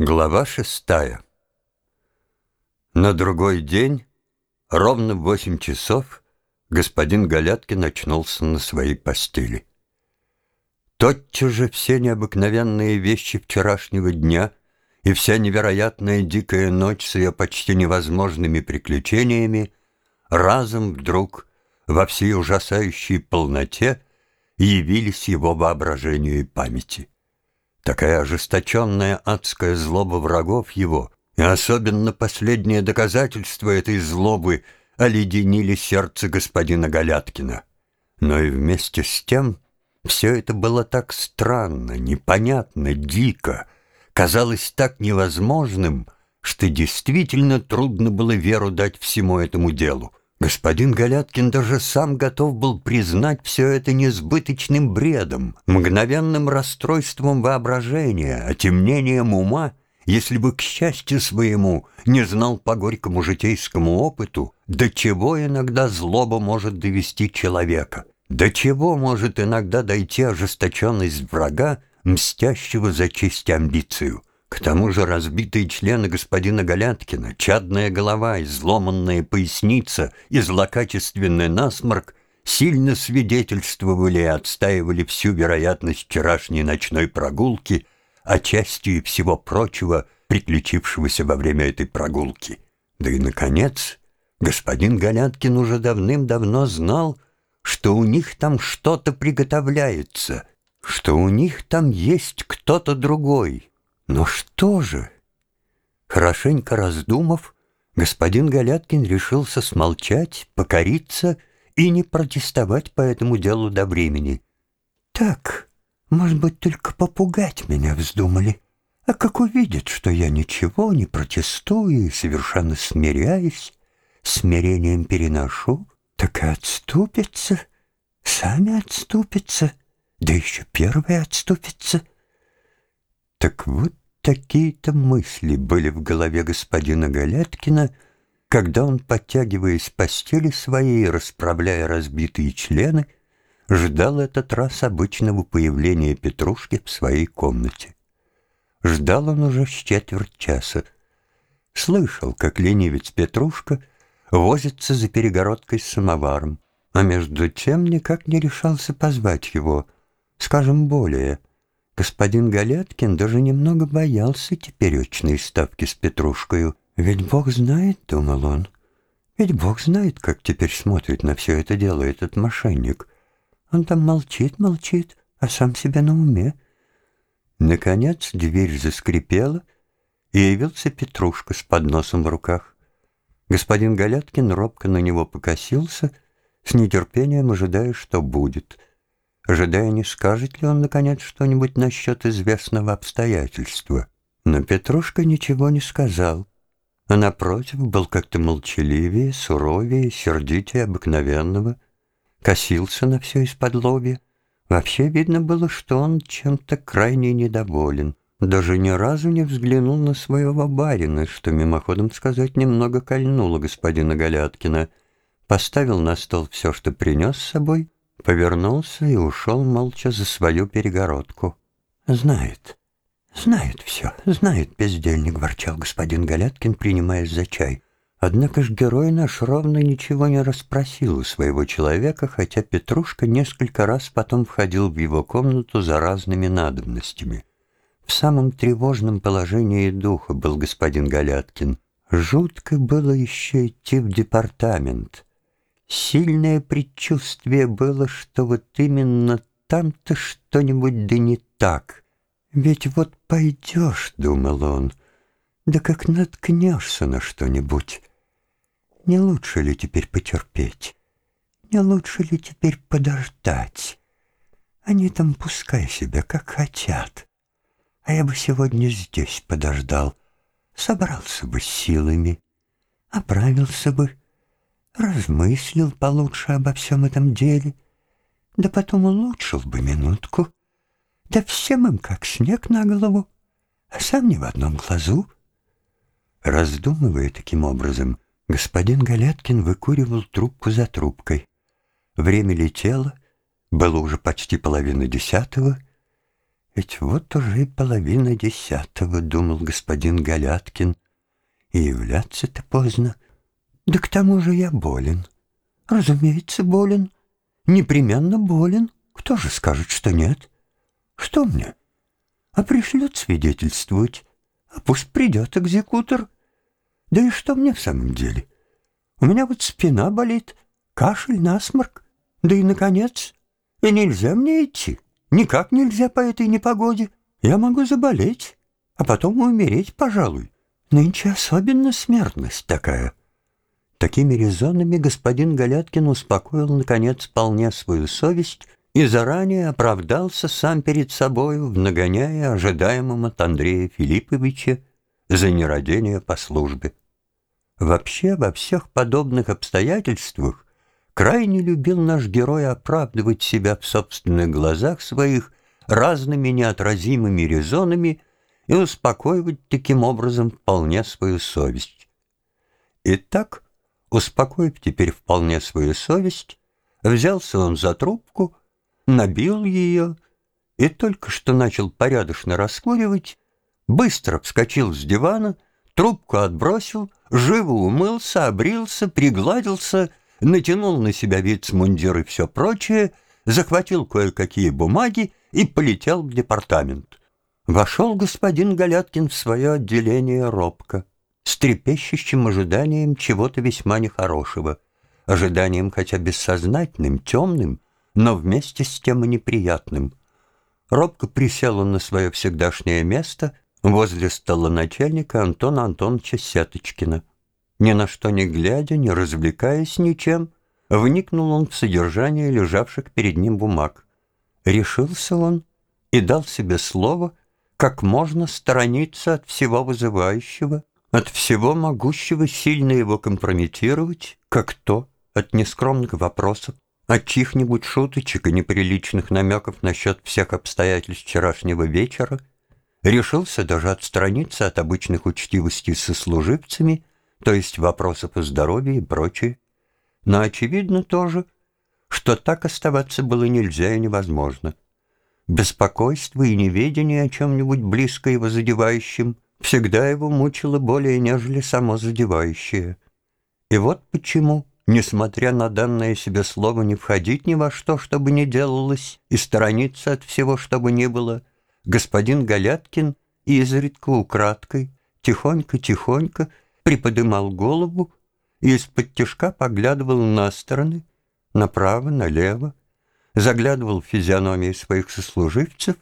Глава шестая На другой день, ровно в восемь часов, господин Галяткин очнулся на своей постели. Тотчас же все необыкновенные вещи вчерашнего дня и вся невероятная дикая ночь с ее почти невозможными приключениями разом вдруг во всей ужасающей полноте явились его воображению и памяти. Такая ожесточенная адская злоба врагов его, и особенно последнее доказательство этой злобы оледенили сердце господина Галяткина. Но и вместе с тем все это было так странно, непонятно, дико, казалось так невозможным, что действительно трудно было веру дать всему этому делу. Господин Галяткин даже сам готов был признать все это несбыточным бредом, мгновенным расстройством воображения, отемнением ума, если бы, к счастью своему, не знал по горькому житейскому опыту, до чего иногда злоба может довести человека, до чего может иногда дойти ожесточенность врага, мстящего за честь амбицию. К тому же разбитые члены господина Галяткина, чадная голова, изломанная поясница и злокачественный насморк сильно свидетельствовали и отстаивали всю вероятность вчерашней ночной прогулки, а частью и всего прочего, приключившегося во время этой прогулки. Да и, наконец, господин Галяткин уже давным-давно знал, что у них там что-то приготовляется, что у них там есть кто-то другой, но что же? Хорошенько раздумав, господин Галяткин решился смолчать, покориться и не протестовать по этому делу до времени. Так, может быть, только попугать меня вздумали. А как увидят, что я ничего не протестую и совершенно смиряюсь, смирением переношу, так и отступятся, сами отступятся, да еще первые отступятся — так вот такие-то мысли были в голове господина Галяткина, когда он, подтягиваясь с постели своей и расправляя разбитые члены, ждал этот раз обычного появления Петрушки в своей комнате. Ждал он уже с четверть часа. Слышал, как ленивец Петрушка возится за перегородкой с самоваром, а между тем никак не решался позвать его, скажем более — Господин Галяткин даже немного боялся теперечной ставки с Петрушкою. Ведь Бог знает, думал он, ведь Бог знает, как теперь смотрит на все это дело этот мошенник. Он там молчит, молчит, а сам себя на уме. Наконец дверь заскрипела, и явился Петрушка с подносом в руках. Господин Галяткин робко на него покосился, с нетерпением ожидая, что будет — ожидая, не скажет ли он, наконец, что-нибудь насчет известного обстоятельства. Но Петрушка ничего не сказал, а напротив был как-то молчаливее, суровее, сердитее обыкновенного, косился на все из-под. Вообще видно было, что он чем-то крайне недоволен. Даже ни разу не взглянул на своего барина, что мимоходом сказать немного кольнуло господина Галяткина. Поставил на стол все, что принес с собой — повернулся и ушел молча за свою перегородку. «Знает, знает все, знает бездельник», — ворчал господин Галяткин, принимаясь за чай. Однако ж герой наш ровно ничего не расспросил у своего человека, хотя Петрушка несколько раз потом входил в его комнату за разными надобностями. В самом тревожном положении духа был господин Галяткин. Жутко было еще идти в департамент — Сильное предчувствие было, что вот именно там-то что-нибудь да не так. Ведь вот пойдешь, — думал он, — да как наткнешься на что-нибудь. Не лучше ли теперь потерпеть? Не лучше ли теперь подождать? Они там пускай себя как хотят. А я бы сегодня здесь подождал, собрался бы силами, оправился бы, размыслил получше обо всем этом деле, да потом улучшил бы минутку, да всем им как снег на голову, а сам ни в одном глазу. Раздумывая таким образом, господин Галяткин выкуривал трубку за трубкой. Время летело, было уже почти половина десятого, Ведь вот уже и половина десятого, думал господин Галяткин. И являться-то поздно. Да к тому же я болен. Разумеется, болен. Непременно болен. Кто же скажет, что нет? Что мне? А пришлют свидетельствовать. А пусть придет экзекутор. Да и что мне в самом деле? У меня вот спина болит, кашель, насморк. Да и, наконец, и нельзя мне идти. Никак нельзя по этой непогоде. Я могу заболеть, а потом умереть, пожалуй. Нынче особенно смертность такая. Такими резонами господин Галяткин успокоил, наконец, вполне свою совесть и заранее оправдался сам перед собою, нагоняя ожидаемым от Андрея Филипповича за нерадение по службе. Вообще, во всех подобных обстоятельствах крайне любил наш герой оправдывать себя в собственных глазах своих разными неотразимыми резонами и успокоивать таким образом вполне свою совесть. Итак, успокоив теперь вполне свою совесть, взялся он за трубку, набил ее и только что начал порядочно раскуривать, быстро вскочил с дивана, трубку отбросил, живо умылся, обрился, пригладился, натянул на себя вицмундир и все прочее, захватил кое-какие бумаги и полетел в департамент. Вошел господин Галяткин в свое отделение робко, с трепещущим ожиданием чего-то весьма нехорошего, ожиданием хотя бессознательным, темным, но вместе с тем и неприятным. Робко присел он на свое всегдашнее место — возле стола начальника Антона Антоновича Сеточкина. Ни на что не глядя, не развлекаясь ничем, вникнул он в содержание лежавших перед ним бумаг. Решился он и дал себе слово, как можно сторониться от всего вызывающего, от всего могущего сильно его компрометировать, как то от нескромных вопросов, от чьих-нибудь шуточек и неприличных намеков насчет всех обстоятельств вчерашнего вечера — решился даже отстраниться от обычных учтивостей со служивцами, то есть вопросов о здоровье и прочее. Но очевидно тоже, что так оставаться было нельзя и невозможно. Беспокойство и неведение о чем-нибудь близко его задевающем всегда его мучило более, нежели само задевающее. И вот почему, несмотря на данное себе слово не входить ни во что, чтобы не делалось, и сторониться от всего, чтобы не было, господин Галяткин изредка украдкой, тихонько-тихонько приподымал голову и из-под тяжка поглядывал на стороны, направо, налево, заглядывал в физиономии своих сослуживцев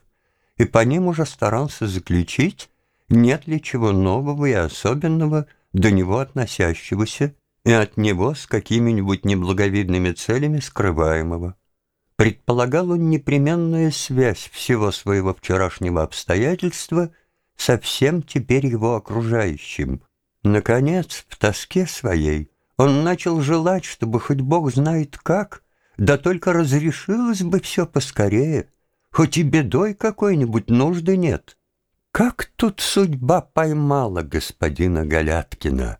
и по ним уже старался заключить, нет ли чего нового и особенного до него относящегося и от него с какими-нибудь неблаговидными целями скрываемого. Предполагал он непременную связь всего своего вчерашнего обстоятельства со всем теперь его окружающим. Наконец, в тоске своей, он начал желать, чтобы хоть Бог знает как, да только разрешилось бы все поскорее, хоть и бедой какой-нибудь нужды нет. Как тут судьба поймала господина Галяткина?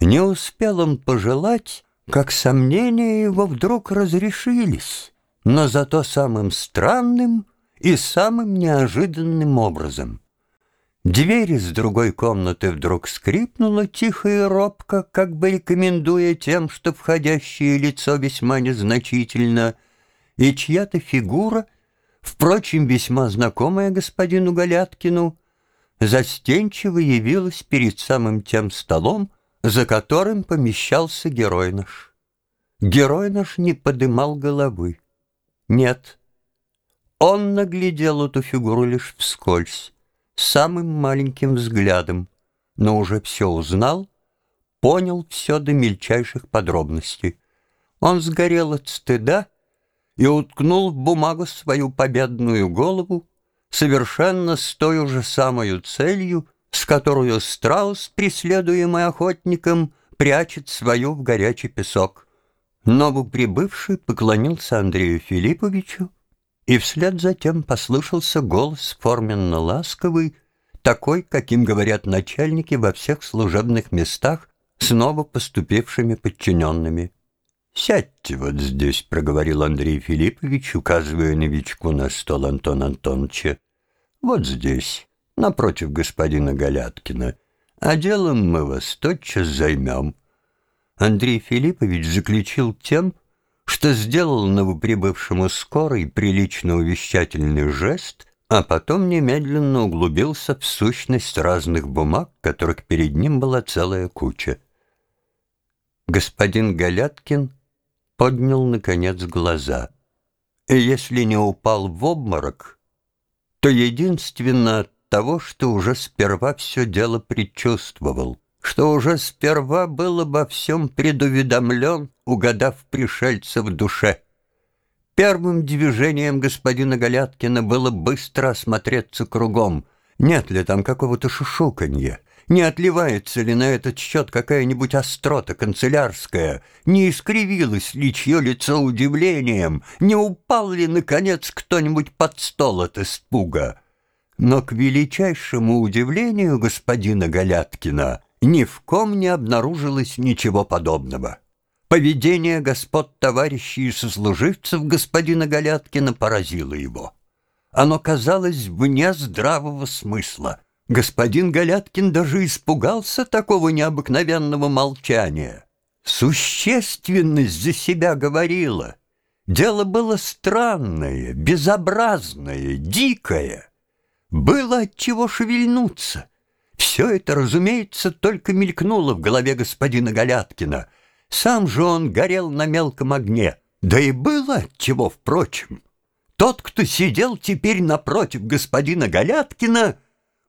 Не успел он пожелать, как сомнения его вдруг разрешились но зато самым странным и самым неожиданным образом. Дверь из другой комнаты вдруг скрипнула тихо и робко, как бы рекомендуя тем, что входящее лицо весьма незначительно, и чья-то фигура, впрочем, весьма знакомая господину Галяткину, застенчиво явилась перед самым тем столом, за которым помещался герой наш. Герой наш не подымал головы. Нет. Он наглядел эту фигуру лишь вскользь, самым маленьким взглядом, но уже все узнал, понял все до мельчайших подробностей. Он сгорел от стыда и уткнул в бумагу свою победную голову, совершенно с той же самой целью, с которой страус, преследуемый охотником, прячет свою в горячий песок. Новоприбывший поклонился Андрею Филипповичу, и вслед за тем послышался голос форменно ласковый, такой, каким говорят начальники во всех служебных местах с новопоступившими подчиненными. «Сядьте вот здесь», — проговорил Андрей Филиппович, указывая новичку на стол Антона Антоновича. Вот здесь, напротив господина Галяткина. А делом мы вас тотчас займем. Андрей Филиппович заключил тем, что сделал новоприбывшему скорый прилично увещательный жест, а потом немедленно углубился в сущность разных бумаг, которых перед ним была целая куча. Господин Галяткин поднял, наконец, глаза. И если не упал в обморок, то единственно от того, что уже сперва все дело предчувствовал, что уже сперва был обо всем предуведомлен, угадав пришельца в душе. Первым движением господина Галяткина было быстро осмотреться кругом, нет ли там какого-то шушуканья, не отливается ли на этот счет какая-нибудь острота канцелярская, не искривилось ли чье лицо удивлением, не упал ли, наконец, кто-нибудь под стол от испуга. Но к величайшему удивлению господина Галяткина ни в ком не обнаружилось ничего подобного. Поведение господ товарищей и сослуживцев господина Галяткина поразило его. Оно казалось вне здравого смысла. Господин Галяткин даже испугался такого необыкновенного молчания. Существенность за себя говорила. Дело было странное, безобразное, дикое. Было от чего шевельнуться. Все это, разумеется, только мелькнуло в голове господина Галяткина. Сам же он горел на мелком огне. Да и было от чего, впрочем. Тот, кто сидел теперь напротив господина Галяткина,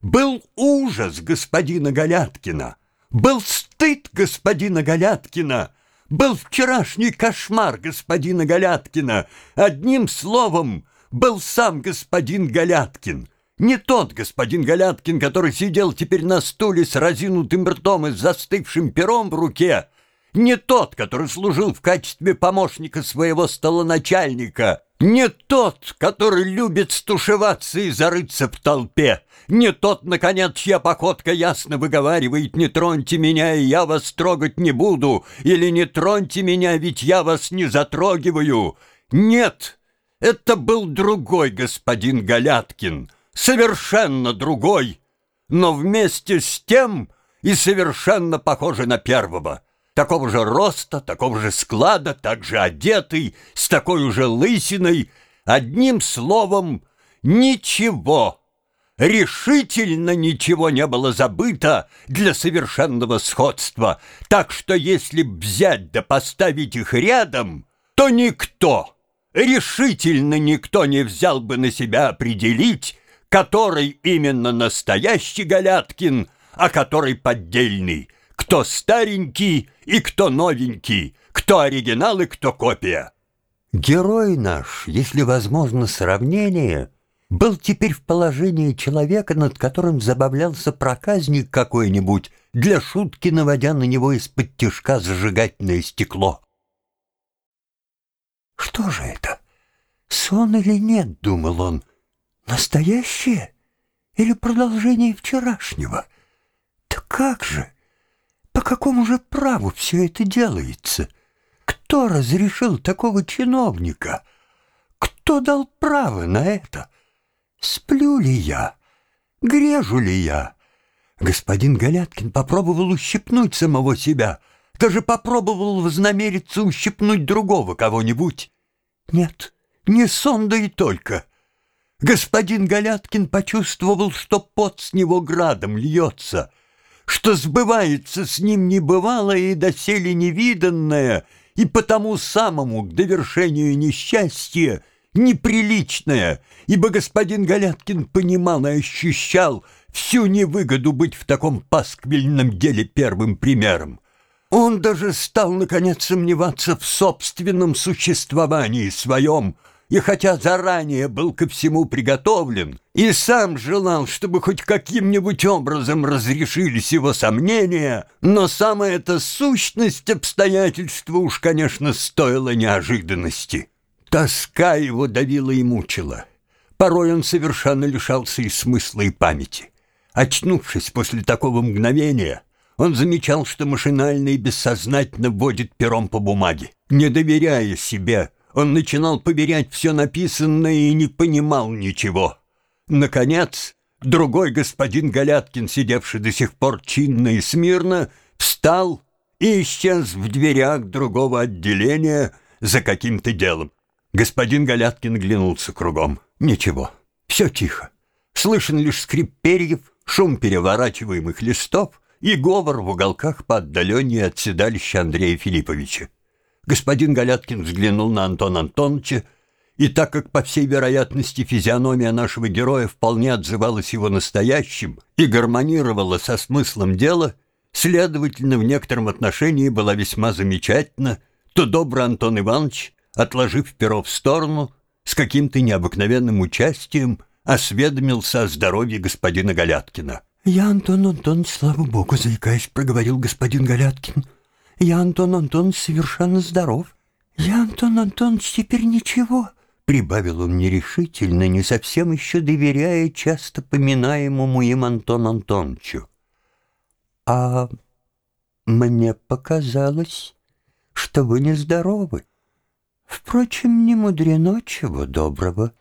был ужас господина Галяткина, был стыд господина Галяткина, был вчерашний кошмар господина Галяткина. Одним словом, был сам господин Галяткин — не тот господин Галяткин, который сидел теперь на стуле с разинутым ртом и застывшим пером в руке, не тот, который служил в качестве помощника своего столоначальника, не тот, который любит стушеваться и зарыться в толпе, не тот, наконец, чья походка ясно выговаривает «не троньте меня, и я вас трогать не буду» или «не троньте меня, ведь я вас не затрогиваю». Нет, это был другой господин Галяткин — совершенно другой, но вместе с тем и совершенно похожий на первого. Такого же роста, такого же склада, так же одетый, с такой же лысиной. Одним словом, ничего, решительно ничего не было забыто для совершенного сходства. Так что если взять да поставить их рядом, то никто, решительно никто не взял бы на себя определить, который именно настоящий Галяткин, а который поддельный, кто старенький и кто новенький, кто оригинал и кто копия. Герой наш, если возможно сравнение, был теперь в положении человека, над которым забавлялся проказник какой-нибудь, для шутки наводя на него из-под тяжка зажигательное стекло. «Что же это? Сон или нет?» — думал он. Настоящее или продолжение вчерашнего? Да как же? По какому же праву все это делается? Кто разрешил такого чиновника? Кто дал право на это? Сплю ли я? Грежу ли я? Господин Галяткин попробовал ущипнуть самого себя, даже попробовал вознамериться ущипнуть другого кого-нибудь. Нет, не сон, да и только — Господин Галяткин почувствовал, что пот с него градом льется, что сбывается с ним небывалое и доселе невиданное, и потому самому к довершению несчастья неприличное, ибо господин Галяткин понимал и ощущал всю невыгоду быть в таком пасквильном деле первым примером. Он даже стал, наконец, сомневаться в собственном существовании своем, и хотя заранее был ко всему приготовлен и сам желал, чтобы хоть каким-нибудь образом разрешились его сомнения, но самая эта сущность обстоятельства уж, конечно, стоила неожиданности. Тоска его давила и мучила. Порой он совершенно лишался и смысла, и памяти. Очнувшись после такого мгновения, он замечал, что машинально и бессознательно водит пером по бумаге, не доверяя себе, он начинал поверять все написанное и не понимал ничего. Наконец, другой господин Галяткин, сидевший до сих пор чинно и смирно, встал и исчез в дверях другого отделения за каким-то делом. Господин Галяткин глянулся кругом. Ничего, все тихо. Слышен лишь скрип перьев, шум переворачиваемых листов и говор в уголках по отдалению от седалища Андрея Филипповича. Господин Галяткин взглянул на Антона Антоновича, и так как, по всей вероятности, физиономия нашего героя вполне отзывалась его настоящим и гармонировала со смыслом дела, следовательно, в некотором отношении была весьма замечательна, то добрый Антон Иванович, отложив перо в сторону, с каким-то необыкновенным участием осведомился о здоровье господина Галяткина. «Я, Антон Антонович, слава богу, заикаясь, проговорил господин Галяткин. Я, Антон Антонович, совершенно здоров. Я, Антон Антонович, теперь ничего». Прибавил он нерешительно, не совсем еще доверяя часто поминаемому им Антон Антоновичу. «А мне показалось, что вы нездоровы. Впрочем, не мудрено чего доброго.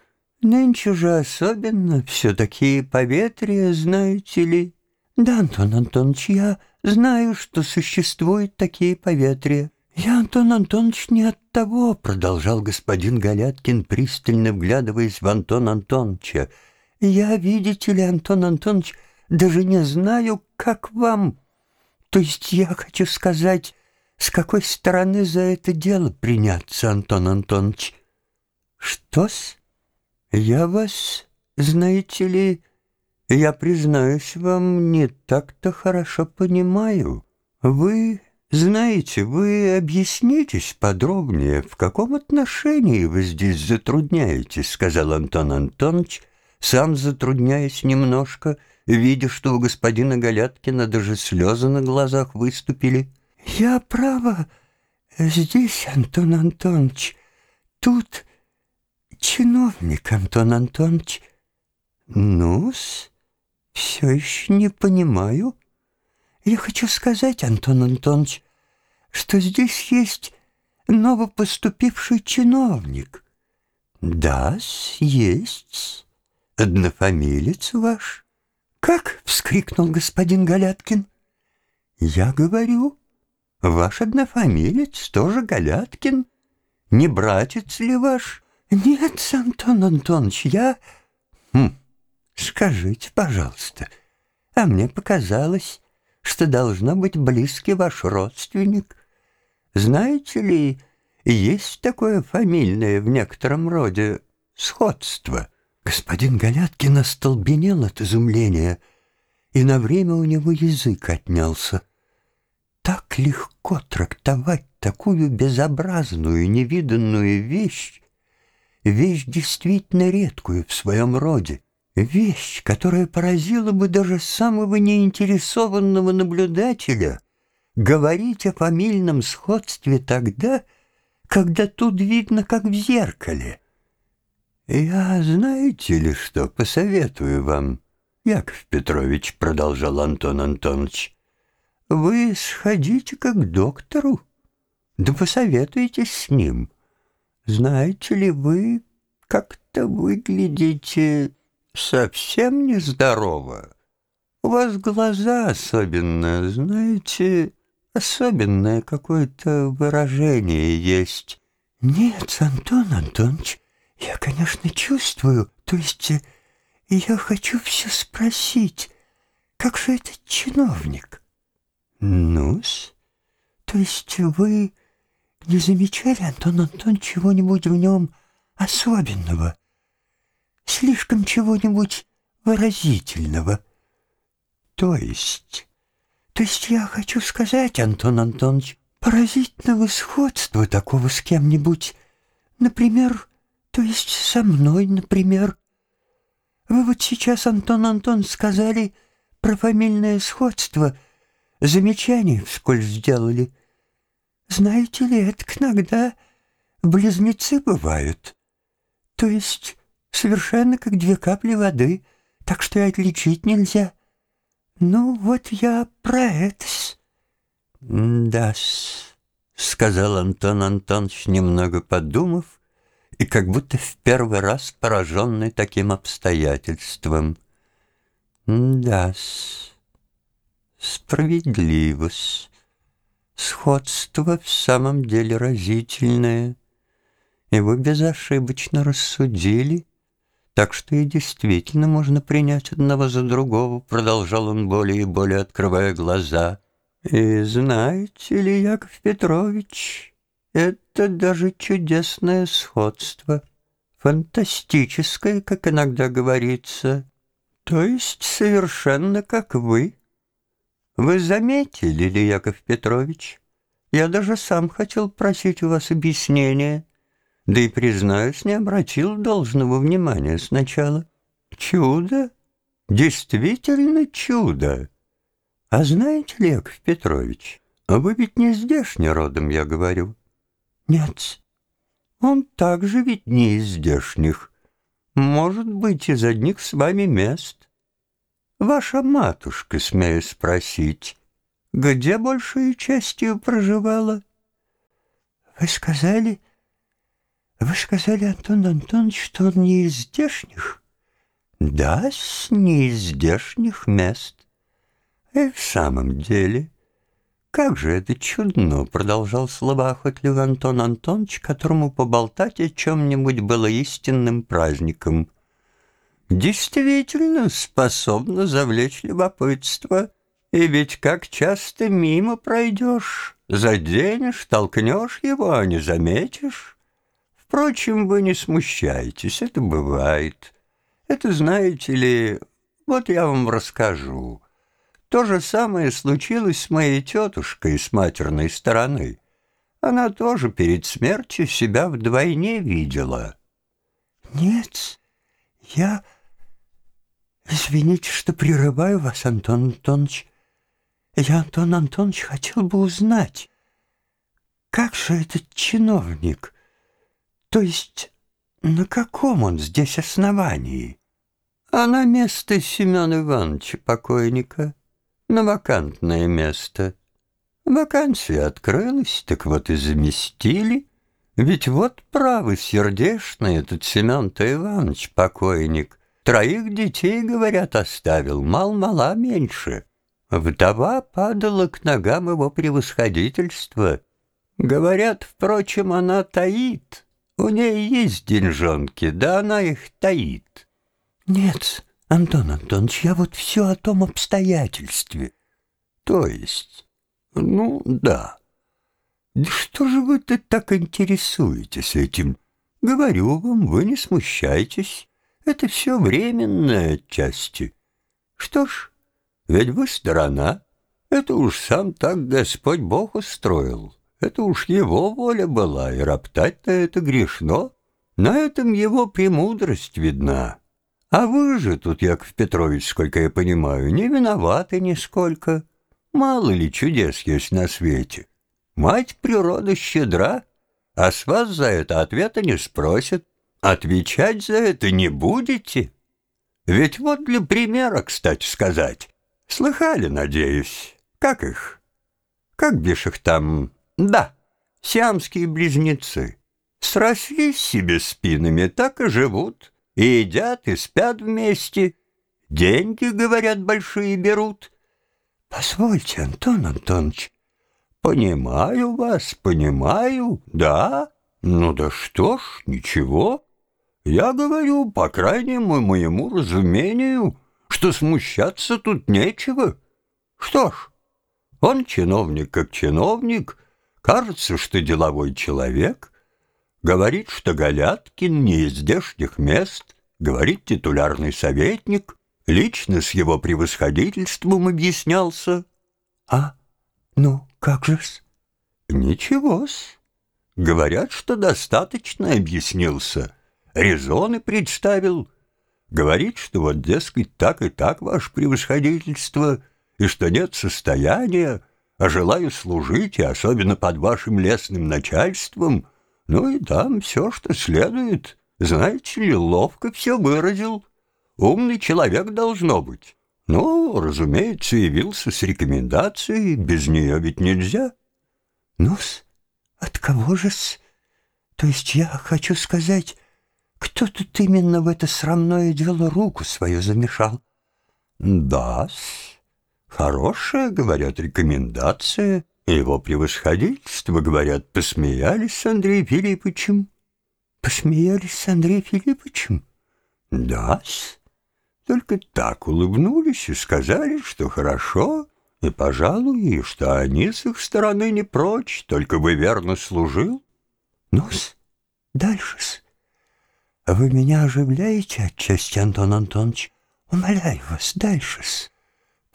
Нынче же особенно все такие поветрия, знаете ли. Да, Антон Антонович, я знаю, что существуют такие поветрия. «Я, Антон Антонович, не от того», — продолжал господин Галяткин, пристально вглядываясь в Антон Антоновича. «Я, видите ли, Антон Антонович, даже не знаю, как вам. То есть я хочу сказать, с какой стороны за это дело приняться, Антон Антонович?» «Что-с? Я вас, знаете ли, я, признаюсь вам, не так-то хорошо понимаю. Вы знаете, вы объяснитесь подробнее, в каком отношении вы здесь затрудняетесь, сказал Антон Антонович, сам затрудняясь немножко, видя, что у господина Галяткина даже слезы на глазах выступили. Я право здесь, Антон Антонович, тут чиновник Антон Антонович. Ну-с, все еще не понимаю. Я хочу сказать, Антон Антонович, что здесь есть новопоступивший чиновник. да есть. Однофамилец ваш. Как? — вскрикнул господин Галяткин. Я говорю, ваш однофамилец тоже Галяткин. Не братец ли ваш? Нет, Антон Антонович, я... Скажите, пожалуйста, а мне показалось что должно быть близкий ваш родственник. Знаете ли, есть такое фамильное в некотором роде сходство. Господин Галяткин остолбенел от изумления, и на время у него язык отнялся. Так легко трактовать такую безобразную, невиданную вещь, вещь действительно редкую в своем роде, Вещь, которая поразила бы даже самого неинтересованного наблюдателя, говорить о фамильном сходстве тогда, когда тут видно, как в зеркале. «Я, знаете ли что, посоветую вам, Яков Петрович», — продолжал Антон Антонович, «вы сходите-ка к доктору, да посоветуйтесь с ним. Знаете ли, вы как-то выглядите совсем нездорова. У вас глаза особенно, знаете, особенное какое-то выражение есть. Нет, Антон Антонович, я, конечно, чувствую, то есть э, я хочу все спросить, как же этот чиновник? Ну-с, то есть вы не замечали, Антон Антон, чего-нибудь в нем особенного? Слишком чего-нибудь выразительного. То есть... То есть я хочу сказать, Антон Антонович, поразительного сходства такого с кем-нибудь. Например, то есть со мной, например. Вы вот сейчас, Антон Антон, сказали про фамильное сходство. Замечание вскользь сделали. Знаете ли, это иногда близнецы бывают. То есть совершенно как две капли воды, так что и отличить нельзя. Ну, вот я про это-с. «Да-с», — сказал Антон Антонович, немного подумав, и как будто в первый раз пораженный таким обстоятельством. Да-с, справедливость. Сходство в самом деле разительное. И вы безошибочно рассудили, так что и действительно можно принять одного за другого, продолжал он более и более, открывая глаза. И знаете ли, Яков Петрович, это даже чудесное сходство, фантастическое, как иногда говорится, то есть совершенно как вы. Вы заметили ли, Яков Петрович? Я даже сам хотел просить у вас объяснения, да и, признаюсь, не обратил должного внимания сначала. Чудо? Действительно чудо! А знаете Яков Петрович, вы ведь не здешний родом, я говорю. Нет, он также ведь не из здешних. Может быть, из одних с вами мест. Ваша матушка, смею спросить, где большей частью проживала? Вы сказали, вы сказали, Антон Антонович, что он не из здешних? Да, с не из здешних мест. И в самом деле, как же это чудно, продолжал словоохотливый Антон Антонович, которому поболтать о чем-нибудь было истинным праздником действительно способна завлечь любопытство. И ведь как часто мимо пройдешь, заденешь, толкнешь его, а не заметишь. Впрочем, вы не смущайтесь, это бывает. Это, знаете ли, вот я вам расскажу. То же самое случилось с моей тетушкой с матерной стороны. Она тоже перед смертью себя вдвойне видела. «Нет, я...» «Извините, что прерываю вас, Антон Антонович. Я, Антон Антонович, хотел бы узнать, как же этот чиновник, то есть на каком он здесь основании? А на место Семена Ивановича покойника, на вакантное место. Вакансия открылась, так вот и заместили. Ведь вот правый сердешный этот Семен-то Иванович покойник — Троих детей, говорят, оставил, мал-мала меньше. Вдова падала к ногам его превосходительства. Говорят, впрочем, она таит. У ней есть деньжонки, да она их таит. Нет, Антон Антонович, я вот все о том обстоятельстве. То есть, ну, да. Да что же вы-то так интересуетесь этим? Говорю вам, вы не смущайтесь. Это все временное отчасти. Что ж, ведь вы сторона. Это уж сам так Господь Бог устроил. Это уж его воля была, и роптать на это грешно. На этом его премудрость видна. А вы же тут, Яков Петрович, сколько я понимаю, не виноваты нисколько. Мало ли чудес есть на свете. Мать природа щедра, а с вас за это ответа не спросят. Отвечать за это не будете? Ведь вот для примера, кстати сказать. Слыхали, надеюсь? Как их? Как бишь их там? Да, сиамские близнецы. Срослись себе спинами, так и живут. И едят, и спят вместе. Деньги, говорят, большие берут. Позвольте, Антон Антонович, понимаю вас, понимаю, да. Ну да что ж, ничего. Я говорю, по крайнему моему разумению, что смущаться тут нечего. Что ж, он чиновник как чиновник, кажется, что деловой человек, говорит, что Галяткин не из здешних мест, говорит титулярный советник, лично с его превосходительством объяснялся. А, ну, как же-с? Ничего-с. Говорят, что достаточно объяснился резоны представил. Говорит, что вот, дескать, так и так, ваше превосходительство, и что нет состояния, а желаю служить, и особенно под вашим лесным начальством, ну и там все, что следует. Знаете ли, ловко все выразил. Умный человек должно быть. Ну, разумеется, явился с рекомендацией, без нее ведь нельзя. Ну-с, от кого же-с? То есть я хочу сказать, кто тут именно в это срамное дело руку свою замешал? да Хорошая, говорят, рекомендация. Его превосходительство, говорят, посмеялись с Андреем Филипповичем. Посмеялись с Андреем Филипповичем? да -с. Только так улыбнулись и сказали, что хорошо, и, пожалуй, и что они с их стороны не прочь, только бы верно служил. Ну-с, дальше-с. Вы меня оживляете отчасти, Антон Антонович? Умоляю вас, дальше-с.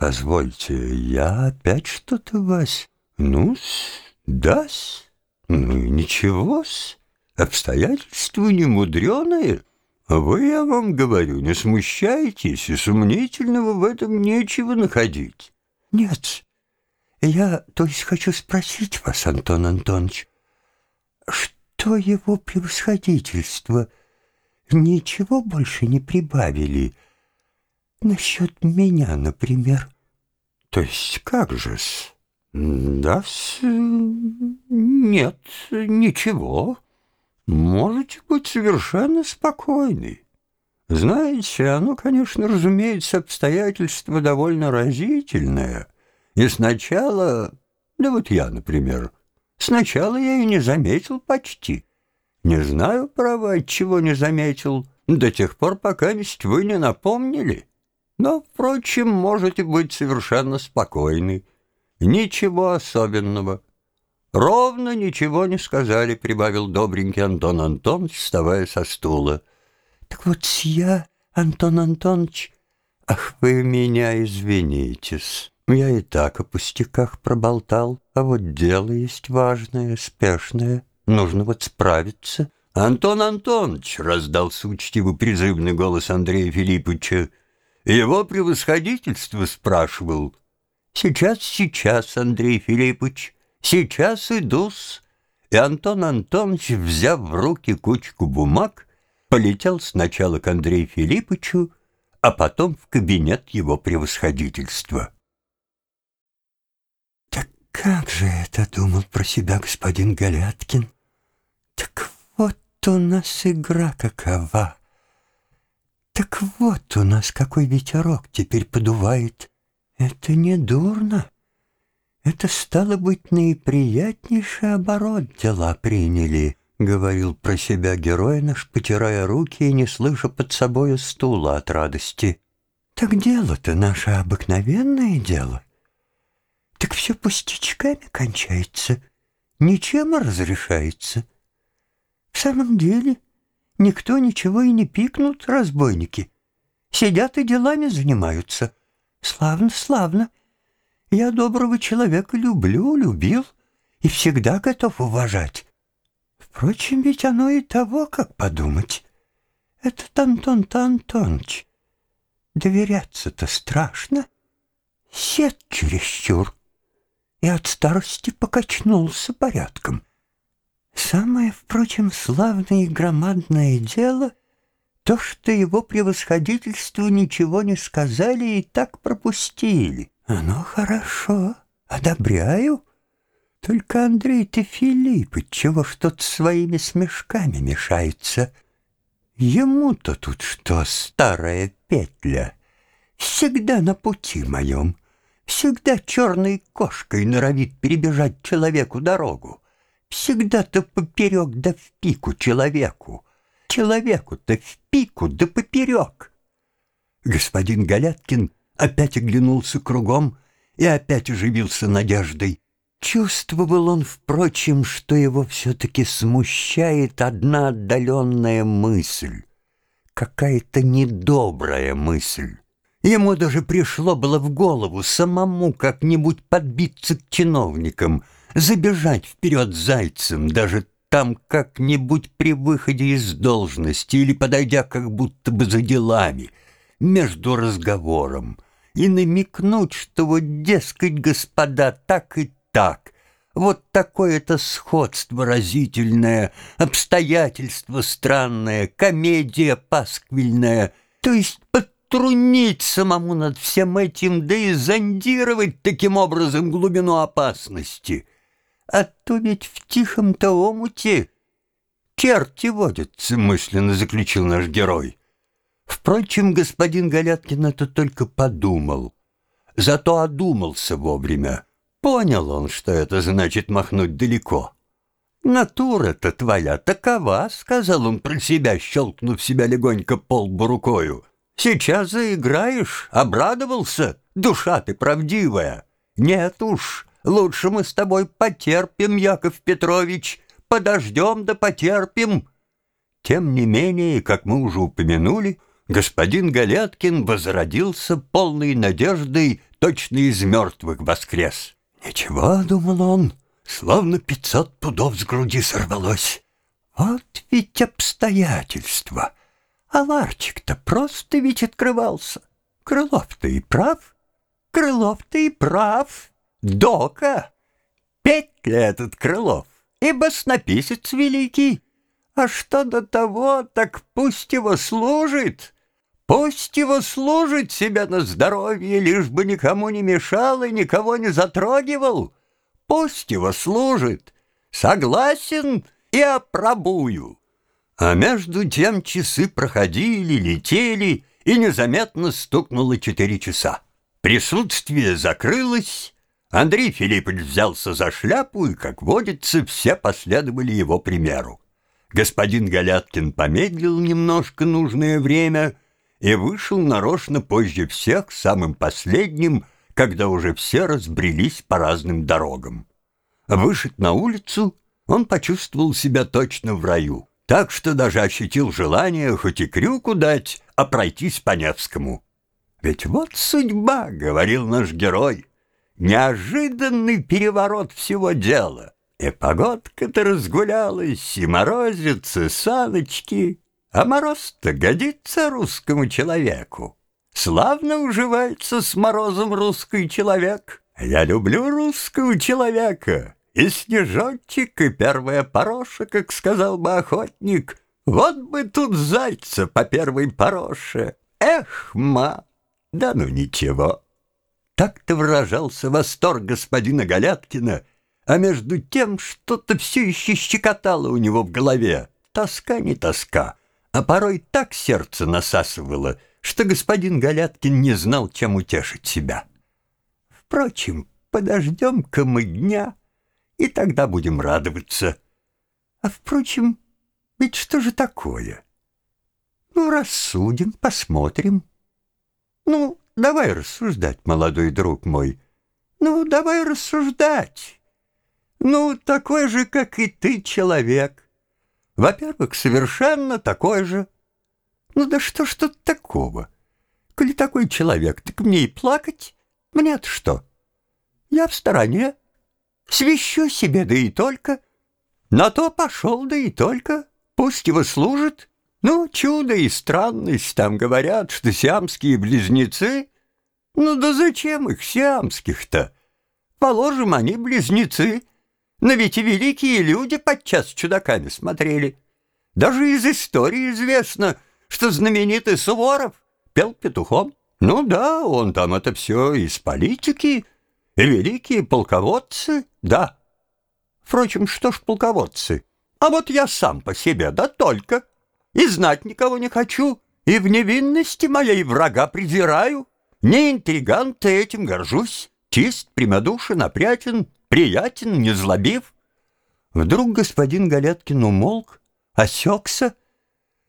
Позвольте, я опять что-то вас... Ну-с, да-с, ну и ничего-с, обстоятельства немудреные. Вы, я вам говорю, не смущайтесь, и сомнительного в этом нечего находить. Нет, я, то есть, хочу спросить вас, Антон Антонович, что его превосходительство? Ничего больше не прибавили насчет меня, например? То есть как же-с? Да-с, нет, ничего. Можете быть совершенно спокойны. Знаете, оно, конечно, разумеется, обстоятельство довольно разительное. И сначала, да вот я, например, сначала я и не заметил почти. Не знаю, право, чего не заметил, до тех пор, пока вы не напомнили. Но, впрочем, можете быть совершенно спокойны. Ничего особенного. Ровно ничего не сказали, прибавил добренький Антон Антонович, вставая со стула. Так вот я, Антон Антонович, ах, вы меня извинитесь. Я и так о пустяках проболтал, а вот дело есть важное, спешное. Нужно вот справиться. Антон Антонович, раздался учтиво призывный голос Андрея Филипповича, его превосходительство спрашивал. Сейчас, сейчас, Андрей Филиппович, сейчас иду-с. И Антон Антонович, взяв в руки кучку бумаг, полетел сначала к Андрею Филипповичу, а потом в кабинет его превосходительства. «Так как же это?» — думал про себя господин Галяткин. «Так вот у нас игра какова!» Так вот у нас какой ветерок теперь подувает. Это не дурно. Это стало быть наиприятнейший оборот дела приняли, говорил про себя герой наш, потирая руки и не слыша под собою стула от радости. Так дело-то наше обыкновенное дело. Так все пустячками кончается, ничем разрешается. В самом деле никто ничего и не пикнут, разбойники. Сидят и делами занимаются. Славно, славно. Я доброго человека люблю, любил и всегда готов уважать. Впрочем, ведь оно и того, как подумать. Этот Антон-то Антоныч. Доверяться-то страшно. Сед чересчур. И от старости покачнулся порядком. Самое, впрочем, славное и громадное дело — то, что его превосходительству ничего не сказали и так пропустили. Оно хорошо, одобряю. Только Андрей-то Филипп, чего ж тут своими смешками мешается? Ему-то тут что, старая петля? Всегда на пути моем, всегда черной кошкой норовит перебежать человеку дорогу всегда-то поперек да в пику человеку, человеку-то в пику да поперек. Господин Галяткин опять оглянулся кругом и опять оживился надеждой. Чувствовал он, впрочем, что его все-таки смущает одна отдаленная мысль, какая-то недобрая мысль. Ему даже пришло было в голову самому как-нибудь подбиться к чиновникам — забежать вперед зайцем, даже там как-нибудь при выходе из должности или подойдя как будто бы за делами, между разговором, и намекнуть, что вот, дескать, господа, так и так, вот такое-то сходство разительное, обстоятельство странное, комедия пасквильная, то есть подтрунить самому над всем этим, да и зондировать таким образом глубину опасности — а то ведь в тихом-то омуте черти водятся», — мысленно заключил наш герой. Впрочем, господин Галяткин это только подумал. Зато одумался вовремя. Понял он, что это значит махнуть далеко. «Натура-то твоя такова», — сказал он про себя, щелкнув себя легонько полбу рукою. «Сейчас заиграешь, обрадовался, душа ты правдивая. Нет уж, лучше мы с тобой потерпим, Яков Петрович, подождем да потерпим». Тем не менее, как мы уже упомянули, господин Галяткин возродился полной надеждой, точно из мертвых воскрес. «Ничего», — думал он, — словно пятьсот пудов с груди сорвалось. «Вот ведь обстоятельства. А ларчик-то просто ведь открывался. Крылов-то и прав. Крылов-то и прав. Дока. Петля этот Крылов. И баснописец великий. А что до того, так пусть его служит». Пусть его служит себя на здоровье, лишь бы никому не мешал и никого не затрогивал. Пусть его служит. Согласен и опробую. А между тем часы проходили, летели, и незаметно стукнуло четыре часа. Присутствие закрылось, Андрей Филиппович взялся за шляпу, и, как водится, все последовали его примеру. Господин Галяткин помедлил немножко нужное время — и вышел нарочно позже всех, самым последним, когда уже все разбрелись по разным дорогам. Вышед на улицу, он почувствовал себя точно в раю, так что даже ощутил желание хоть и крюку дать, а пройтись по Невскому. «Ведь вот судьба», — говорил наш герой, — «неожиданный переворот всего дела». И погодка-то разгулялась, и морозец, и саночки, а мороз-то годится русскому человеку. Славно уживается с морозом русский человек. Я люблю русского человека. И снежочек, и первая пороша, как сказал бы охотник. Вот бы тут зайца по первой пороше. Эх, ма! Да ну ничего. Так-то выражался восторг господина Галяткина, а между тем что-то все еще щекотало у него в голове. Тоска не тоска а порой так сердце насасывало, что господин Галяткин не знал, чем утешить себя. Впрочем, подождем-ка мы дня, и тогда будем радоваться. А впрочем, ведь что же такое? Ну, рассудим, посмотрим. Ну, давай рассуждать, молодой друг мой. Ну, давай рассуждать. Ну, такой же, как и ты, человек. Во-первых, совершенно такой же. Ну да что ж тут такого? Коли такой человек, так мне и плакать. Мне-то что? Я в стороне. Свищу себе, да и только. На то пошел, да и только. Пусть его служит. Ну, чудо и странность, там говорят, что сиамские близнецы. Ну да зачем их сиамских-то? Положим, они близнецы. Но ведь и великие люди подчас чудаками смотрели. Даже из истории известно, что знаменитый Суворов пел петухом. Ну да, он там это все из политики, и великие полководцы, да. Впрочем, что ж полководцы? А вот я сам по себе, да только. И знать никого не хочу, и в невинности моей врага презираю. Не интригант, этим горжусь. Чист, прямодушен, опрятен, приятен, не злобив. Вдруг господин Галяткин умолк, осекся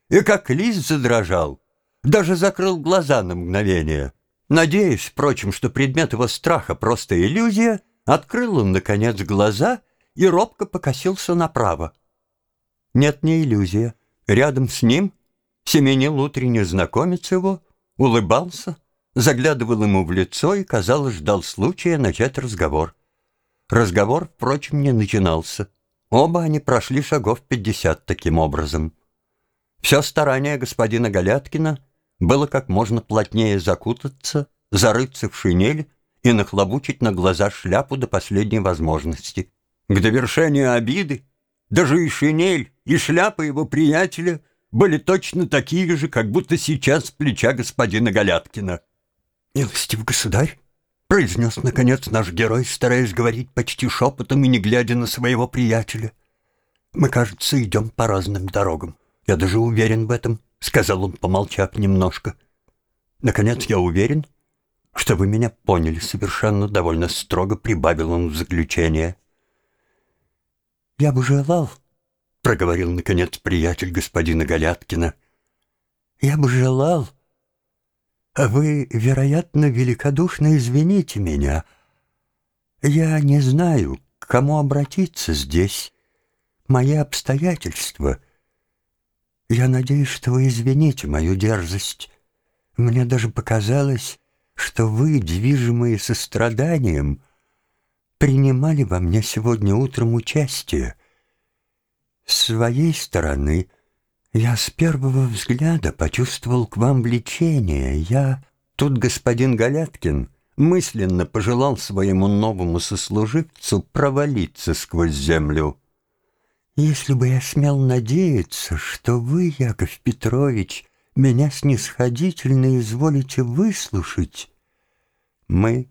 и как лист задрожал, даже закрыл глаза на мгновение. Надеясь, впрочем, что предмет его страха просто иллюзия, открыл он, наконец, глаза и робко покосился направо. Нет, не иллюзия. Рядом с ним семенил утренний знакомец его, улыбался, заглядывал ему в лицо и, казалось, ждал случая начать разговор. Разговор, впрочем, не начинался. Оба они прошли шагов пятьдесят таким образом. Все старание господина Галяткина было как можно плотнее закутаться, зарыться в шинель и нахлобучить на глаза шляпу до последней возможности. К довершению обиды даже и шинель, и шляпа его приятеля были точно такие же, как будто сейчас с плеча господина Галяткина. «Милостив государь!» произнес, наконец, наш герой, стараясь говорить почти шепотом и не глядя на своего приятеля. Мы, кажется, идем по разным дорогам. Я даже уверен в этом, сказал он, помолчав немножко. Наконец, я уверен, что вы меня поняли совершенно довольно строго, прибавил он в заключение. Я бы желал, проговорил, наконец, приятель господина Галяткина, я бы желал, а вы, вероятно, великодушно извините меня. Я не знаю, к кому обратиться здесь. Мои обстоятельства. Я надеюсь, что вы извините мою дерзость. Мне даже показалось, что вы, движимые состраданием, принимали во мне сегодня утром участие. С своей стороны — я с первого взгляда почувствовал к вам влечение. Я... Тут господин Галяткин мысленно пожелал своему новому сослуживцу провалиться сквозь землю. Если бы я смел надеяться, что вы, Яков Петрович, меня снисходительно изволите выслушать, мы...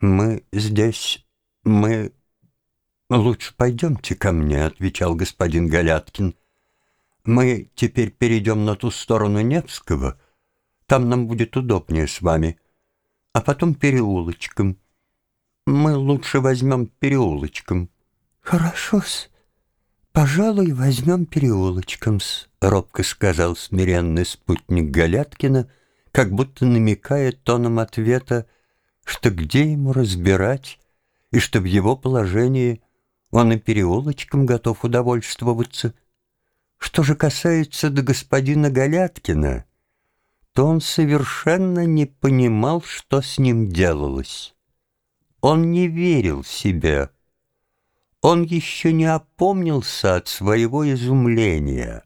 мы здесь... мы... «Лучше пойдемте ко мне», — отвечал господин Галяткин. Мы теперь перейдем на ту сторону Невского. Там нам будет удобнее с вами. А потом переулочком. Мы лучше возьмем переулочком. Хорошо-с. Пожалуй, возьмем переулочком-с, робко сказал смиренный спутник Галяткина, как будто намекая тоном ответа, что где ему разбирать, и что в его положении он и переулочком готов удовольствоваться. Что же касается до господина Галяткина, то он совершенно не понимал, что с ним делалось. Он не верил себе. Он еще не опомнился от своего изумления.